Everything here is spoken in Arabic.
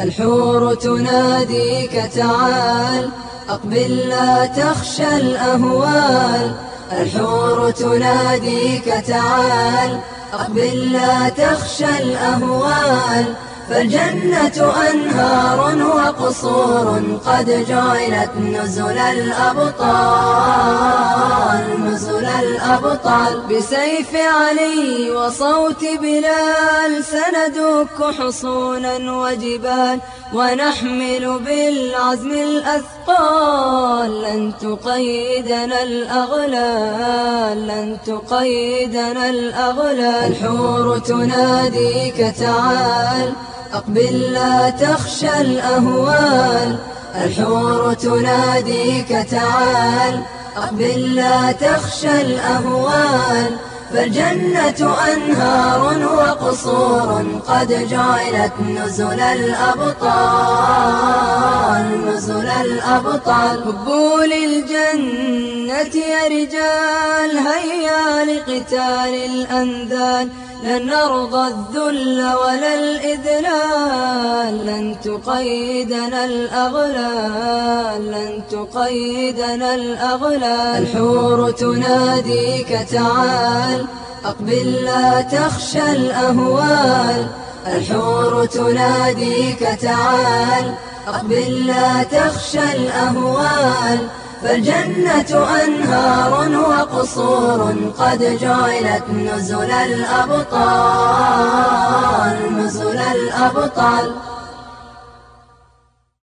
الحور تناديك تعال أقبل لا تخشى الأهوال. الحور تناديك تعال أقبل لا تخشى الأهوال. فالجنة أنهار وقصور قد جعلت نزل الأبطال نزل الأبطال بسيف علي وصوت بلال. سندك حصونا وجبال ونحمل بالعزم الأثقال. لن تقيدنا الأغلال لن تقيدنا الأغلال. الحور تناديك تعال أقبل لا تخشى الأهوال. الحور تناديك تعال. أقبل لا تخشى الأهوال. فالجنة أنهار وقصور قد جعلت نزل الأبطال. نزل الأبطال. هبوا للجنة يا رجال هيا لقتال الأنذال لن نرضى الذل ولا الإذلال. لن تقيدنا الأغلال. لن تقيدنا الأغلال. الحور تناديك تعال. أقبل لا تخشى الأهوال. الحور تناديك تعال أقبل لا تخشى الأهوال فالجنة أنهار وقصور قد جعلت نزل الأبطال نزل الأبطال.